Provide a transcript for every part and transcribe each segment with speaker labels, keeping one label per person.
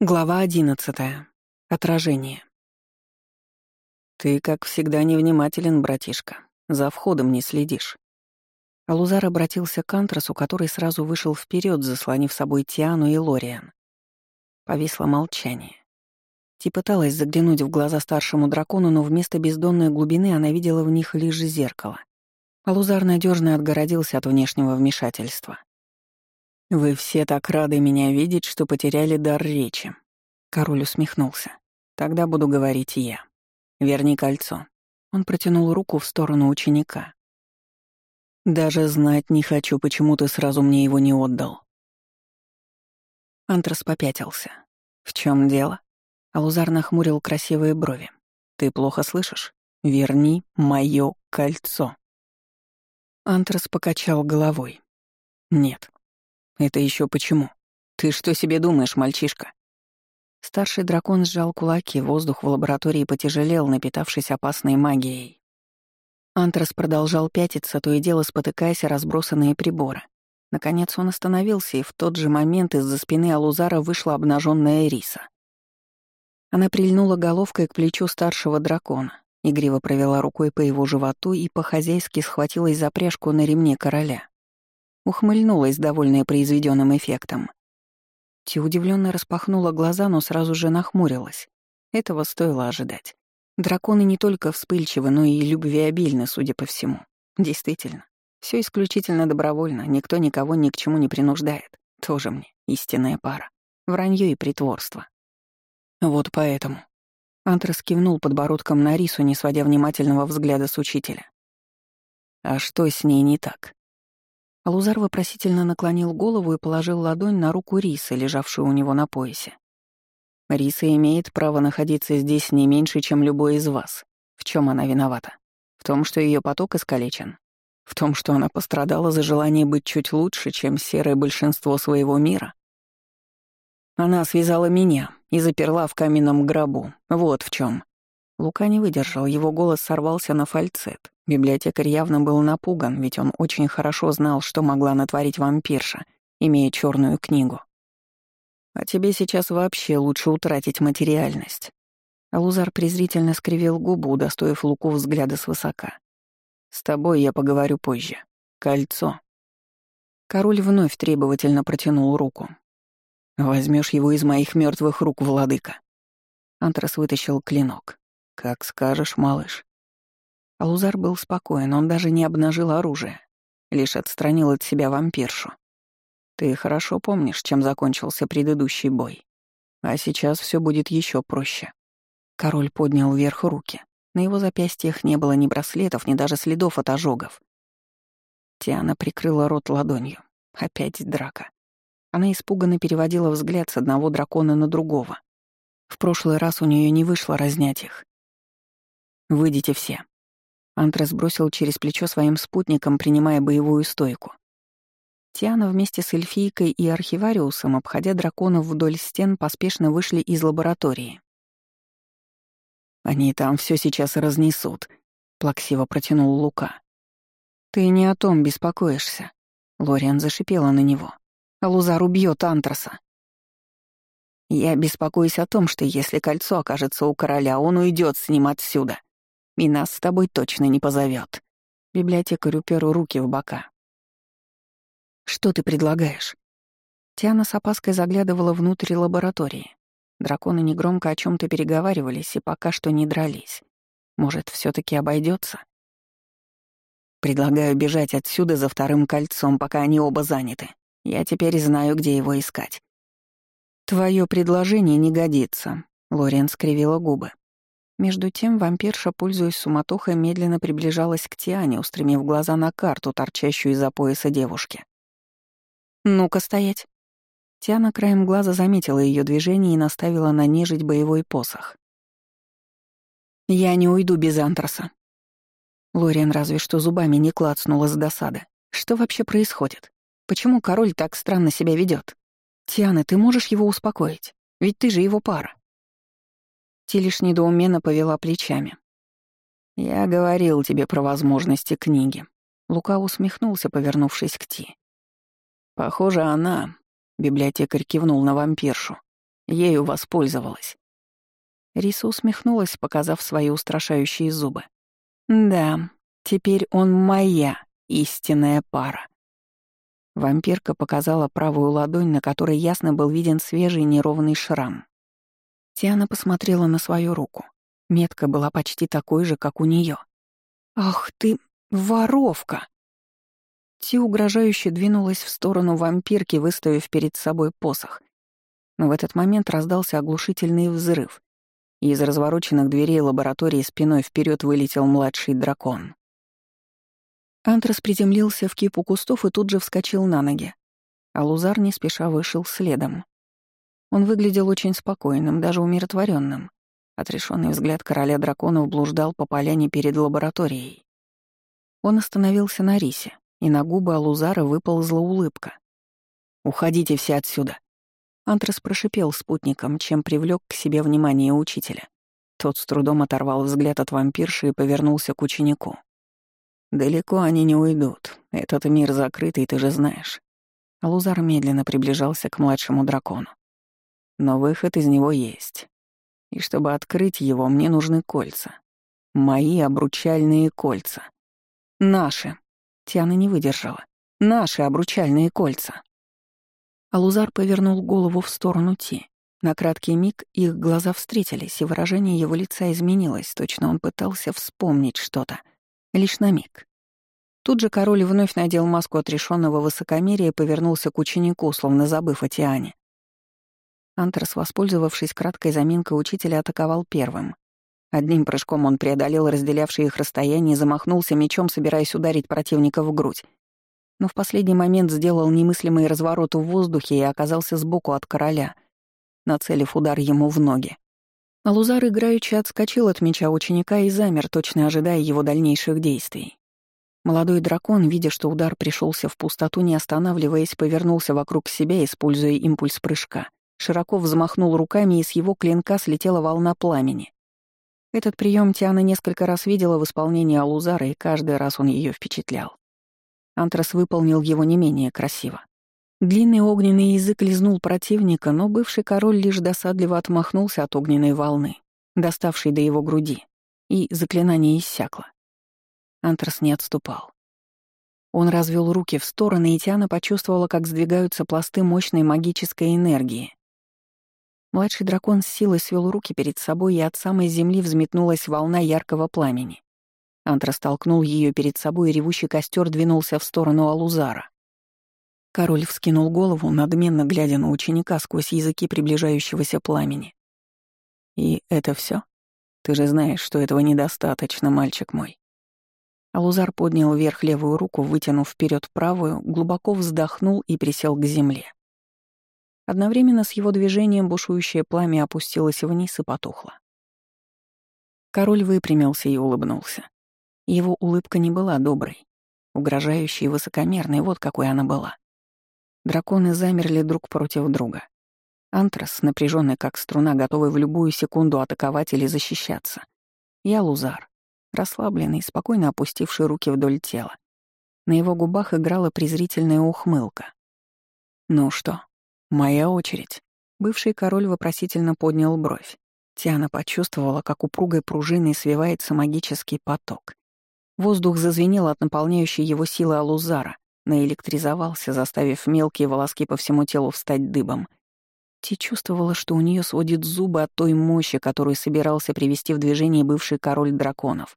Speaker 1: Глава одиннадцатая. Отражение. «Ты, как всегда, невнимателен, братишка. За входом не следишь». Алузар обратился к Антрасу, который сразу вышел вперед, заслонив собой Тиану и Лориан. Повисло молчание. Ти пыталась заглянуть в глаза старшему дракону, но вместо бездонной глубины она видела в них лишь зеркало. Алузар надежно отгородился от внешнего вмешательства. «Вы все так рады меня видеть, что потеряли дар речи». Король усмехнулся. «Тогда буду говорить я. Верни кольцо». Он протянул руку в сторону ученика. «Даже знать не хочу, почему ты сразу мне его не отдал». Антрас попятился. «В чем дело?» Алузар нахмурил красивые брови. «Ты плохо слышишь? Верни мое кольцо». Антрас покачал головой. «Нет, это еще почему? Ты что себе думаешь, мальчишка? Старший дракон сжал кулаки, воздух в лаборатории потяжелел, напитавшись опасной магией. Антрас продолжал пятиться, то и дело спотыкаясь о разбросанные приборы. Наконец он остановился, и в тот же момент из-за спины Алузара вышла обнаженная Риса. Она прильнула головкой к плечу старшего дракона, игриво провела рукой по его животу и по-хозяйски схватилась за пряжку на ремне короля. Ухмыльнулась, довольная произведенным эффектом. Ти удивленно распахнула глаза, но сразу же нахмурилась. Этого стоило ожидать. Драконы не только вспыльчивы, но и любвеобильны, судя по всему. Действительно, все исключительно добровольно, никто никого ни к чему не принуждает. Тоже мне истинная пара. Вранье и притворство. Вот поэтому. Антрас кивнул подбородком на рису, не сводя внимательного взгляда с учителя. А что с ней не так? Алузар вопросительно наклонил голову и положил ладонь на руку Рисы, лежавшую у него на поясе. «Риса имеет право находиться здесь не меньше, чем любой из вас. В чем она виновата? В том, что ее поток искалечен? В том, что она пострадала за желание быть чуть лучше, чем серое большинство своего мира? Она связала меня и заперла в каменном гробу. Вот в чем. Лука не выдержал, его голос сорвался на фальцет. Библиотекарь явно был напуган, ведь он очень хорошо знал, что могла натворить вампирша, имея черную книгу. А тебе сейчас вообще лучше утратить материальность. Алузар презрительно скривил губу, удостоив Луку взгляда свысока. «С тобой я поговорю позже. Кольцо». Король вновь требовательно протянул руку. Возьмешь его из моих мертвых рук, владыка». Антрас вытащил клинок. «Как скажешь, малыш». Алузар был спокоен, он даже не обнажил оружие, лишь отстранил от себя вампиршу. Ты хорошо помнишь, чем закончился предыдущий бой. А сейчас все будет еще проще. Король поднял вверх руки. На его запястьях не было ни браслетов, ни даже следов от ожогов. Тиана прикрыла рот ладонью. Опять драка. Она испуганно переводила взгляд с одного дракона на другого. В прошлый раз у нее не вышло разнять их. «Выйдите все», Антрас бросил через плечо своим спутникам, принимая боевую стойку. Тиана вместе с эльфийкой и архивариусом, обходя драконов вдоль стен, поспешно вышли из лаборатории. «Они там все сейчас разнесут», — плаксиво протянул Лука. «Ты не о том беспокоишься», — Лориан зашипела на него. «Лузар убьет Антраса». «Я беспокоюсь о том, что если кольцо окажется у короля, он уйдет с ним отсюда», и нас с тобой точно не позовет. Библиотекарь упер руки в бока. «Что ты предлагаешь?» Тиана с опаской заглядывала внутрь лаборатории. Драконы негромко о чем то переговаривались и пока что не дрались. Может, все таки обойдется? Предлагаю бежать отсюда за вторым кольцом, пока они оба заняты. Я теперь знаю, где его искать. Твое предложение не годится, Лорен скривила губы. Между тем вампирша, пользуясь суматохой, медленно приближалась к Тиане, устремив глаза на карту, торчащую из-за пояса девушки. «Ну-ка стоять!» Тиана краем глаза заметила ее движение и наставила на нежить боевой посох. «Я не уйду без Антраса». Лориан разве что зубами не клацнула с досады. Что вообще происходит? Почему король так странно себя ведет? Тиана, ты можешь его успокоить? Ведь ты же его пара. Ти лишь недоуменно повела плечами. «Я говорил тебе про возможности книги». Лука усмехнулся, повернувшись к Ти. «Похоже, она...» — библиотекарь кивнул на вампиршу. Ею воспользовалась. Риса усмехнулась, показав свои устрашающие зубы. «Да, теперь он моя истинная пара». Вампирка показала правую ладонь, на которой ясно был виден свежий неровный шрам. Тиана посмотрела на свою руку. Метка была почти такой же, как у нее. «Ах ты, воровка!» Ти угрожающе двинулась в сторону вампирки, выставив перед собой посох. Но в этот момент раздался оглушительный взрыв, и из развороченных дверей лаборатории спиной вперед вылетел младший дракон. Антрас приземлился в кипу кустов и тут же вскочил на ноги. А Лузар не спеша вышел следом. Он выглядел очень спокойным, даже умиротворенным. Отрешенный взгляд короля драконов блуждал по поляне перед лабораторией. Он остановился на рисе, и на губы Алузара выползла улыбка. «Уходите все отсюда!» Антрас прошипел спутником, чем привлек к себе внимание учителя. Тот с трудом оторвал взгляд от вампирши и повернулся к ученику. «Далеко они не уйдут. Этот мир закрытый, ты же знаешь». Лузар медленно приближался к младшему дракону. «Но выход из него есть. И чтобы открыть его, мне нужны кольца. Мои обручальные кольца. Наши». Тиана не выдержала. «Наши обручальные кольца». Алузар повернул голову в сторону Ти. На краткий миг их глаза встретились, и выражение его лица изменилось, точно он пытался вспомнить что-то — Лишь на миг. Тут же король вновь надел маску отрешенного высокомерия и повернулся к ученику, словно забыв о Тиане. Антрас, воспользовавшись краткой заминкой учителя, атаковал первым. Одним прыжком он преодолел разделявшие их расстояние и замахнулся мечом, собираясь ударить противника в грудь. Но в последний момент сделал немыслимый разворот в воздухе и оказался сбоку от короля, нацелив удар ему в ноги. Алузар играючи отскочил от меча ученика и замер, точно ожидая его дальнейших действий. Молодой дракон, видя, что удар пришелся в пустоту, не останавливаясь, повернулся вокруг себя, используя импульс прыжка. Широко взмахнул руками, и с его клинка слетела волна пламени. Этот прием Тиана несколько раз видела в исполнении Алузара, и каждый раз он ее впечатлял. Антрас выполнил его не менее красиво. Длинный огненный язык лизнул противника, но бывший король лишь досадливо отмахнулся от огненной волны, доставшей до его груди, и заклинание иссякло. Антрас не отступал. Он развел руки в стороны, и Тиана почувствовала, как сдвигаются пласты мощной магической энергии. Младший дракон с силой свел руки перед собой, и от самой земли взметнулась волна яркого пламени. Антрас толкнул ее перед собой, и ревущий костер двинулся в сторону Алузара. Король вскинул голову, надменно глядя на ученика сквозь языки приближающегося пламени. «И это все? Ты же знаешь, что этого недостаточно, мальчик мой». Алузар поднял вверх левую руку, вытянув вперед правую, глубоко вздохнул и присел к земле. Одновременно с его движением бушующее пламя опустилось вниз и потухло. Король выпрямился и улыбнулся. Его улыбка не была доброй, угрожающей и высокомерной, вот какой она была. Драконы замерли друг против друга. Антрас, напряженный как струна, готовый в любую секунду атаковать или защищаться. Я Лузар, расслабленный, спокойно опустивший руки вдоль тела. На его губах играла презрительная ухмылка. «Ну что, моя очередь». Бывший король вопросительно поднял бровь. Тиана почувствовала, как упругой пружиной свивается магический поток. Воздух зазвенел от наполняющей его силы Алузара, наэлектризовался, заставив мелкие волоски по всему телу встать дыбом. Ти чувствовала, что у нее сводит зубы от той мощи, которую собирался привести в движение бывший король драконов.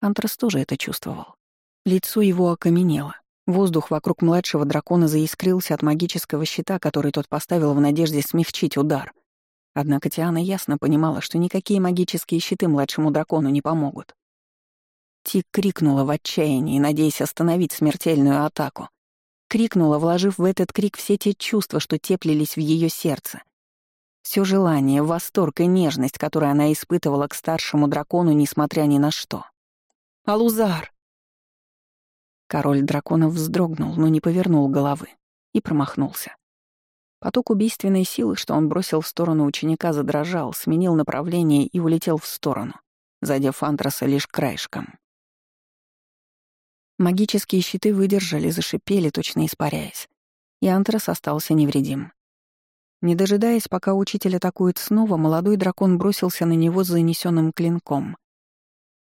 Speaker 1: Антрас тоже это чувствовал. Лицо его окаменело. Воздух вокруг младшего дракона заискрился от магического щита, который тот поставил в надежде смягчить удар. Однако Тиана ясно понимала, что никакие магические щиты младшему дракону не помогут. Тик крикнула в отчаянии, надеясь остановить смертельную атаку. Крикнула, вложив в этот крик все те чувства, что теплились в ее сердце. Все желание, восторг и нежность, которые она испытывала к старшему дракону, несмотря ни на что. «Алузар!» Король драконов вздрогнул, но не повернул головы и промахнулся. Поток убийственной силы, что он бросил в сторону ученика, задрожал, сменил направление и улетел в сторону, задев Антраса лишь краешком. Магические щиты выдержали, зашипели, точно испаряясь. И Антрас остался невредим. Не дожидаясь, пока учитель атакует снова, молодой дракон бросился на него с занесенным клинком.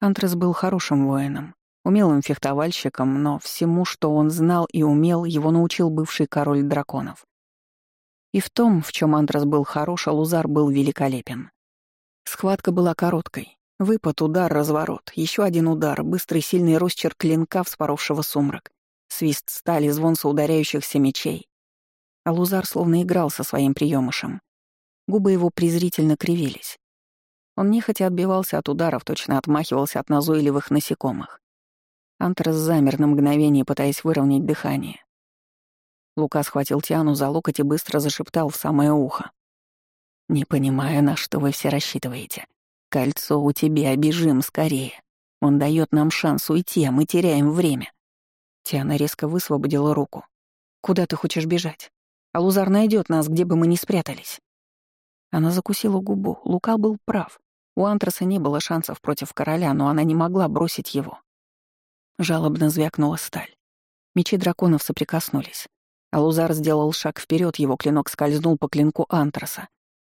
Speaker 1: Антрас был хорошим воином, умелым фехтовальщиком, но всему, что он знал и умел, его научил бывший король драконов. И в том, в чем Антрас был хорош, Алузар был великолепен. Схватка была короткой. Выпад, удар, разворот, еще один удар, быстрый сильный росчерк клинка, вспоровшего сумрак, свист стали, звон ударяющихся мечей. Алузар словно играл со своим приемышем. Губы его презрительно кривились. Он нехотя отбивался от ударов, точно отмахивался от назойливых насекомых. Антрас замер на мгновение, пытаясь выровнять дыхание. Лука схватил Тиану за локоть и быстро зашептал в самое ухо. «Не понимаю, на что вы все рассчитываете. Кольцо у тебя, бежим скорее. Он дает нам шанс уйти, а мы теряем время». Тиана резко высвободила руку. «Куда ты хочешь бежать? Алузар найдет нас, где бы мы ни спрятались». Она закусила губу. Лука был прав. У Антраса не было шансов против короля, но она не могла бросить его. Жалобно звякнула сталь. Мечи драконов соприкоснулись. Алузар сделал шаг вперед, его клинок скользнул по клинку Антраса.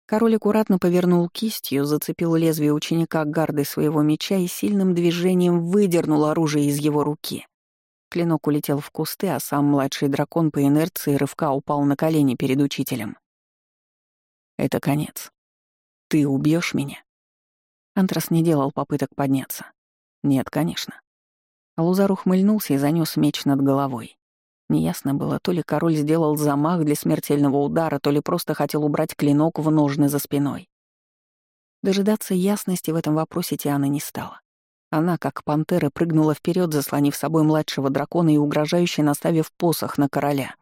Speaker 1: Король аккуратно повернул кистью, зацепил лезвие ученика гардой своего меча и сильным движением выдернул оружие из его руки. Клинок улетел в кусты, а сам младший дракон по инерции рывка упал на колени перед учителем. «Это конец. Ты убьешь меня?» Антрас не делал попыток подняться. «Нет, конечно. Алузар ухмыльнулся и занёс меч над головой. Неясно было, то ли король сделал замах для смертельного удара, то ли просто хотел убрать клинок в ножны за спиной. Дожидаться ясности в этом вопросе Тиана не стала. Она, как пантера, прыгнула вперед, заслонив собой младшего дракона и угрожающе наставив посох на короля.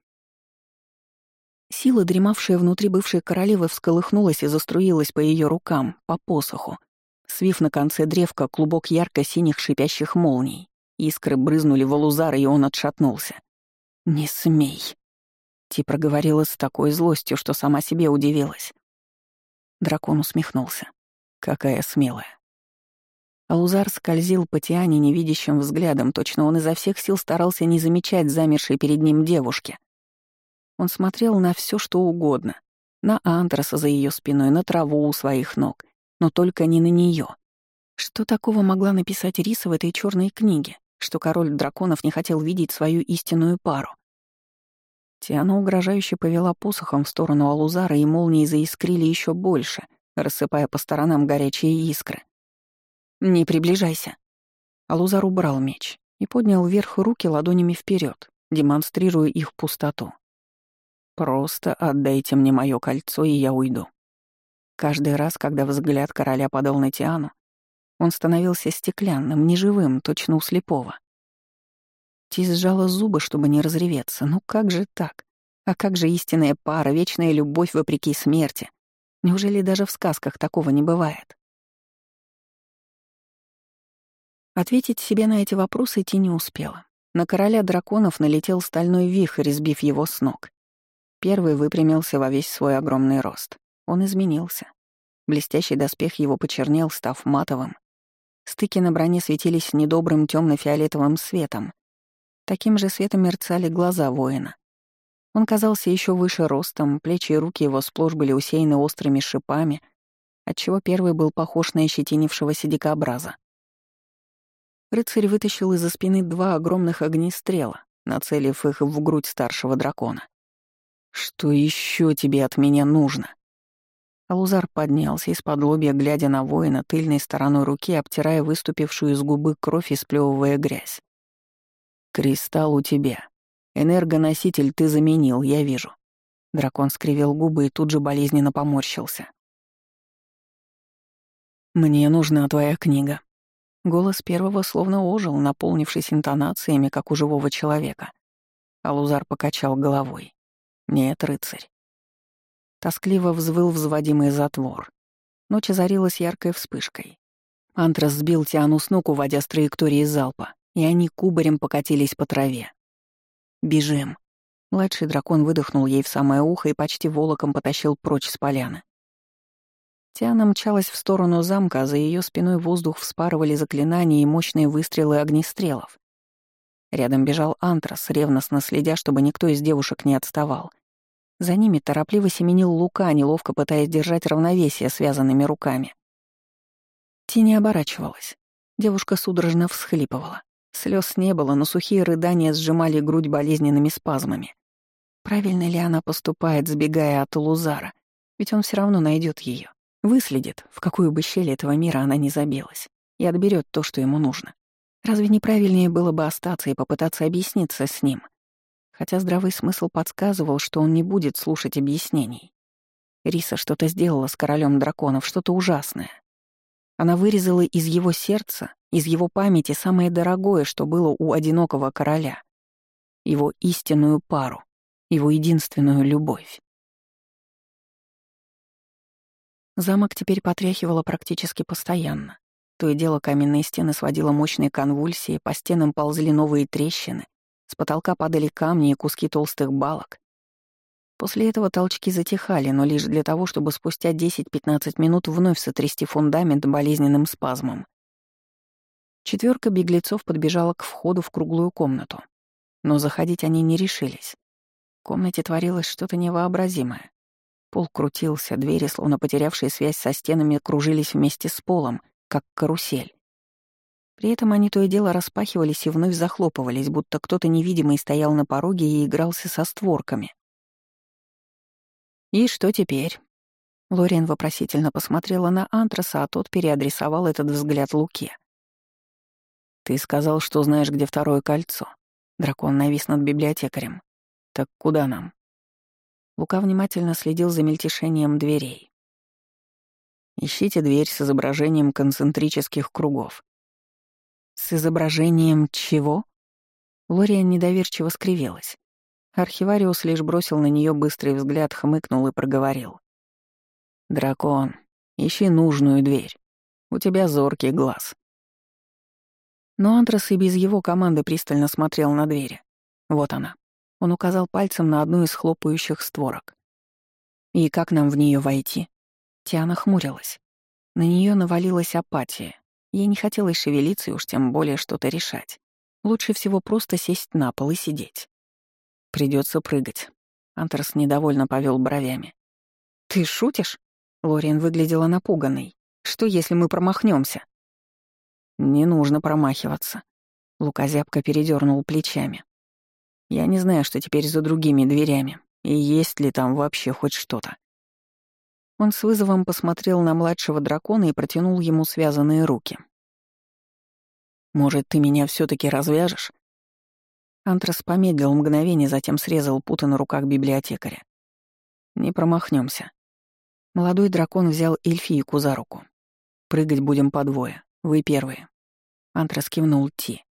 Speaker 1: Сила, дремавшая внутри бывшей королевы, всколыхнулась и заструилась по ее рукам, по посоху, свив на конце древка клубок ярко-синих шипящих молний. Искры брызнули в Алузара, и он отшатнулся. «Не смей!» Ти проговорила с такой злостью, что сама себе удивилась. Дракон усмехнулся. «Какая смелая!» Алузар скользил по Тиане невидящим взглядом, точно он изо всех сил старался не замечать замершей перед ним девушки. Он смотрел на все, что угодно. На Антраса за ее спиной, на траву у своих ног, но только не на нее. Что такого могла написать Риса в этой черной книге? Что король драконов не хотел видеть свою истинную пару. Тиана угрожающе повела посохом в сторону Алузара, и молнии заискрили еще больше, рассыпая по сторонам горячие искры. «Не приближайся». Алузар убрал меч и поднял вверх руки ладонями вперед, демонстрируя их пустоту. «Просто отдайте мне мое кольцо, и я уйду». Каждый раз, когда взгляд короля падал на Тиану, он становился стеклянным, неживым, точно у слепого. Ти сжала зубы, чтобы не разреветься. Ну как же так? А как же истинная пара, вечная любовь вопреки смерти? Неужели даже в сказках такого не бывает? Ответить себе на эти вопросы Ти не успела. На короля драконов налетел стальной вихрь, сбив его с ног. Первый выпрямился во весь свой огромный рост. Он изменился. Блестящий доспех его почернел, став матовым, Стыки на броне светились недобрым темно фиолетовым светом. Таким же светом мерцали глаза воина. Он казался еще выше ростом, плечи и руки его сплошь были усеяны острыми шипами, отчего первый был похож на ощетинившегося дикобраза. Рыцарь вытащил из-за спины два огромных огнестрела, нацелив их в грудь старшего дракона. «Что еще тебе от меня нужно?» Алузар поднялся из-под лобья, глядя на воина тыльной стороной руки, обтирая выступившую из губы кровь и сплёвывая грязь. «Кристалл у тебя. Энергоноситель ты заменил, я вижу». Дракон скривил губы и тут же болезненно поморщился. «Мне нужна твоя книга». Голос первого словно ожил, наполнившись интонациями, как у живого человека. Алузар покачал головой. «Нет, рыцарь. Тоскливо взвыл взводимый затвор. Ночь озарилась яркой вспышкой. Антрас сбил Тиану с ног, уводя с траектории залпа, и они кубарем покатились по траве. «Бежим!» Младший дракон выдохнул ей в самое ухо и почти волоком потащил прочь с поляны. Тиана мчалась в сторону замка, а за ее спиной воздух вспарывали заклинания и мощные выстрелы огнестрелов. Рядом бежал Антрас, ревностно следя, чтобы никто из девушек не отставал. За ними торопливо семенил Лука, неловко пытаясь держать равновесие связанными руками. Ти не оборачивалась. Девушка судорожно всхлипывала. Слез не было, но сухие рыдания сжимали грудь болезненными спазмами. Правильно ли она поступает, сбегая от Лузара? Ведь он все равно найдет ее, выследит, в какую бы щель этого мира она не забилась, и отберет то, что ему нужно. Разве неправильнее было бы остаться и попытаться объясниться с ним? Хотя здравый смысл подсказывал, что он не будет слушать объяснений. Риса что-то сделала с королем драконов, что-то ужасное. Она вырезала из его сердца, из его памяти самое дорогое, что было у одинокого короля. Его истинную пару, его единственную любовь. Замок теперь потряхивало практически постоянно. То и дело каменные стены сводило мощные конвульсии, по стенам ползли новые трещины, с потолка падали камни и куски толстых балок. После этого толчки затихали, но лишь для того, чтобы спустя 10-15 минут вновь сотрясти фундамент болезненным спазмом. Четверка беглецов подбежала к входу в круглую комнату. Но заходить они не решились. В комнате творилось что-то невообразимое. Пол крутился, двери, словно потерявшие связь со стенами, кружились вместе с полом, как карусель. При этом они то и дело распахивались и вновь захлопывались, будто кто-то невидимый стоял на пороге и игрался со створками. «И что теперь?» Лориан вопросительно посмотрела на Антраса, а тот переадресовал этот взгляд Луке. «Ты сказал, что знаешь, где второе кольцо». Дракон навис над библиотекарем. «Так куда нам?» Лука внимательно следил за мельтешением дверей. «Ищите дверь с изображением концентрических кругов». «С изображением чего?» Лориан недоверчиво скривилась. Архивариус лишь бросил на нее быстрый взгляд, хмыкнул и проговорил. «Дракон, ищи нужную дверь. У тебя зоркий глаз». Но Антрас и без его команды пристально смотрел на двери. Вот она. Он указал пальцем на одну из хлопающих створок. «И как нам в нее войти?» Тиана хмурилась. На нее навалилась апатия. Ей не хотелось шевелиться и уж тем более что-то решать. Лучше всего просто сесть на пол и сидеть. Придется прыгать. Антерс недовольно повел бровями. Ты шутишь? Лориан выглядела напуганной. Что, если мы промахнемся? Не нужно промахиваться. Лука зябко передернул плечами. Я не знаю, что теперь за другими дверями, и есть ли там вообще хоть что-то. Он с вызовом посмотрел на младшего дракона и протянул ему связанные руки. «Может, ты меня все таки развяжешь?» Антрас помедлил мгновение, затем срезал путы на руках библиотекаря. «Не промахнемся. Молодой дракон взял эльфийку за руку. «Прыгать будем по двое. Вы первые». Антрас кивнул Ти.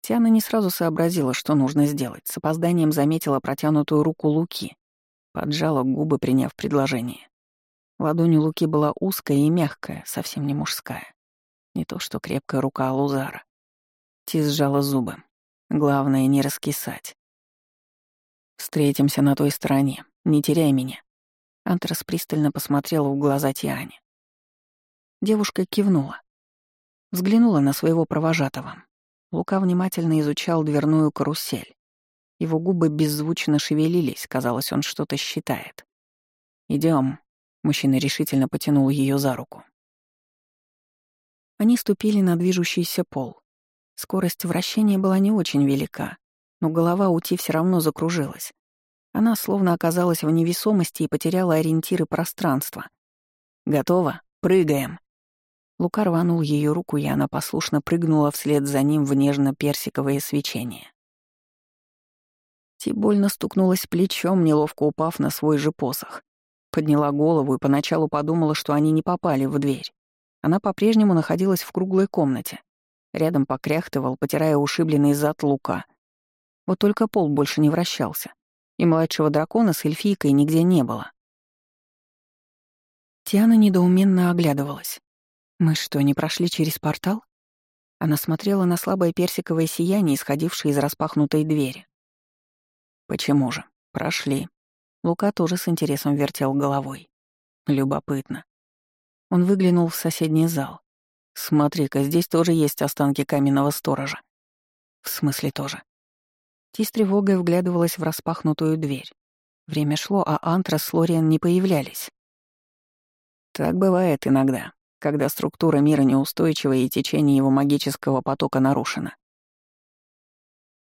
Speaker 1: Тиана не сразу сообразила, что нужно сделать. С опозданием заметила протянутую руку Луки. Поджала губы, приняв предложение. Ладонь у Луки была узкая и мягкая, совсем не мужская. Не то что крепкая рука Алузара. Ти сжала зубы. Главное, не раскисать. Встретимся на той стороне. Не теряй меня. Антрас пристально посмотрел в глаза Тиане. Девушка кивнула. Взглянула на своего провожатого. Лука внимательно изучал дверную карусель. Его губы беззвучно шевелились, казалось, он что-то считает. Идем. Мужчина решительно потянул ее за руку. Они ступили на движущийся пол. Скорость вращения была не очень велика, но голова Ути все равно закружилась. Она словно оказалась в невесомости и потеряла ориентиры пространства. «Готово? Прыгаем!» Лука рванул ее руку, и она послушно прыгнула вслед за ним в нежно-персиковое свечение. Ти больно стукнулась плечом, неловко упав на свой же посох. Подняла голову и поначалу подумала, что они не попали в дверь. Она по-прежнему находилась в круглой комнате. Рядом покряхтывал, потирая ушибленный зад лука. Вот только пол больше не вращался, и младшего дракона с эльфийкой нигде не было. Тиана недоуменно оглядывалась. «Мы что, не прошли через портал?» Она смотрела на слабое персиковое сияние, исходившее из распахнутой двери. «Почему же? Прошли». Лука тоже с интересом вертел головой. Любопытно. Он выглянул в соседний зал. Смотри-ка, здесь тоже есть останки каменного сторожа. В смысле тоже. Ти с тревогой вглядывалась в распахнутую дверь. Время шло, а Антрас с Лориан не появлялись. Так бывает иногда, когда структура мира неустойчива и течение его магического потока нарушено.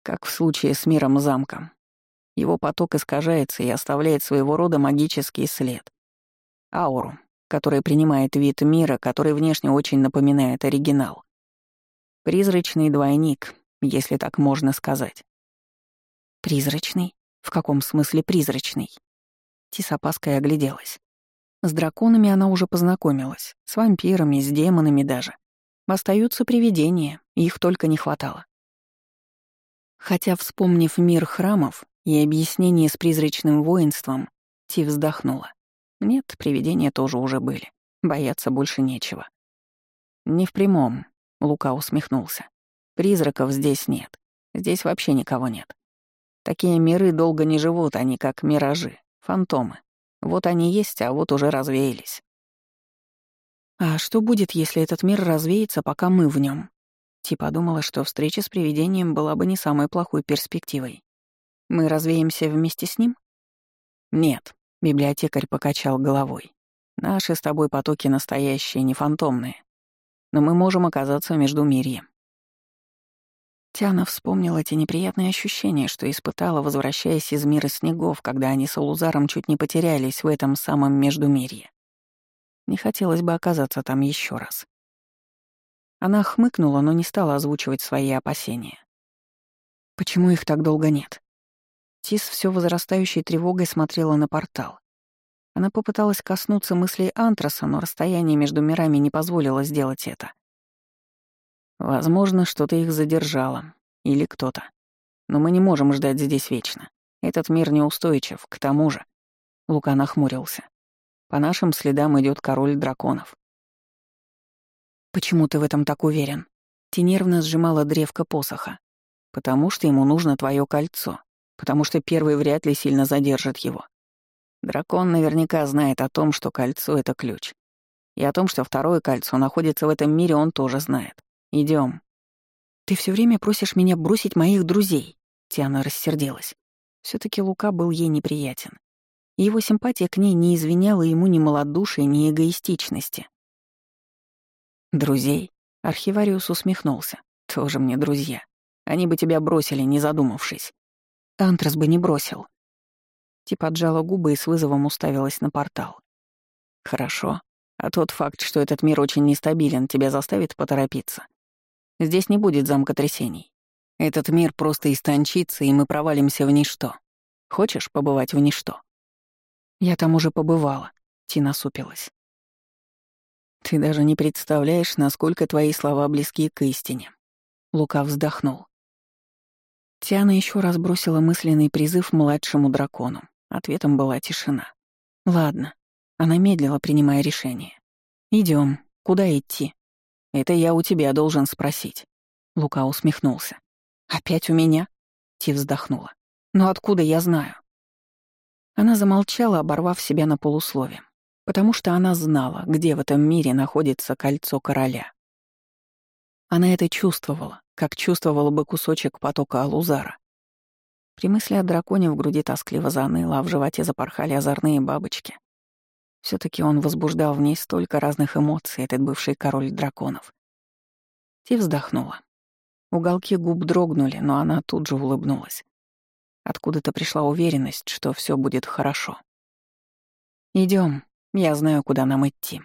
Speaker 1: Как в случае с миром замком. Его поток искажается и оставляет своего рода магический след. Ауру, которая принимает вид мира, который внешне очень напоминает оригинал. Призрачный двойник, если так можно сказать. Призрачный? В каком смысле призрачный? Ти с огляделась. С драконами она уже познакомилась, с вампирами, с демонами даже. Остаются привидения, их только не хватало. Хотя, вспомнив мир храмов и объяснение с призрачным воинством, Ти вздохнула. Нет, привидения тоже уже были. Бояться больше нечего. Не в прямом, Лука усмехнулся. Призраков здесь нет. Здесь вообще никого нет. Такие миры долго не живут, они как миражи, фантомы. Вот они есть, а вот уже развеялись. А что будет, если этот мир развеется, пока мы в нем? Ти подумала, что встреча с привидением была бы не самой плохой перспективой. Мы развеемся вместе с ним? Нет, библиотекарь покачал головой. Наши с тобой потоки настоящие, не фантомные но мы можем оказаться между мирьем. Тиана вспомнила те неприятные ощущения, что испытала, возвращаясь из мира снегов, когда они с Алузаром чуть не потерялись в этом самом Междумирье. Не хотелось бы оказаться там еще раз. Она хмыкнула, но не стала озвучивать свои опасения. Почему их так долго нет? Тис все возрастающей тревогой смотрела на портал. Она попыталась коснуться мыслей Антраса, но расстояние между мирами не позволило сделать это. Возможно, что-то их задержало. Или кто-то. Но мы не можем ждать здесь вечно. Этот мир неустойчив, к тому же. Лука нахмурился. По нашим следам идет король драконов. «Почему ты в этом так уверен?» Нервно сжимала древко посоха. «Потому что ему нужно твое кольцо. Потому что первый вряд ли сильно задержит его. Дракон наверняка знает о том, что кольцо — это ключ. И о том, что второе кольцо находится в этом мире, он тоже знает. Идем. Ты все время просишь меня бросить моих друзей. Тиана рассердилась. все таки Лука был ей неприятен. Его симпатия к ней не извиняла ему ни малодушия, ни эгоистичности. «Друзей?» — архивариус усмехнулся. «Тоже мне друзья. Они бы тебя бросили, не задумавшись». «Антрас бы не бросил», Ти поджала губы и с вызовом уставилась на портал. «Хорошо. А тот факт, что этот мир очень нестабилен, тебя заставит поторопиться. Здесь не будет замка. Этот мир просто истончится, и мы провалимся в ничто. Хочешь побывать в ничто?» «Я там уже побывала», — Ти насупилась. «Ты даже не представляешь, насколько твои слова близки к истине». Лука вздохнул. Тиана еще раз бросила мысленный призыв младшему дракону. Ответом была тишина. «Ладно». Она медлила, принимая решение. Идем. Куда идти?» «Это я у тебя должен спросить». Лука усмехнулся. «Опять у меня?» Ти вздохнула. «Но откуда я знаю?» Она замолчала, оборвав себя на полуслове, потому что она знала, где в этом мире находится кольцо короля. Она это чувствовала, как чувствовала бы кусочек потока Алузара. При мысли о драконе в груди тоскливо заныло, а в животе запорхали озорные бабочки. все таки он возбуждал в ней столько разных эмоций, этот бывший король драконов. Ти вздохнула. Уголки губ дрогнули, но она тут же улыбнулась. Откуда-то пришла уверенность, что все будет хорошо. Идем, я знаю, куда нам идти.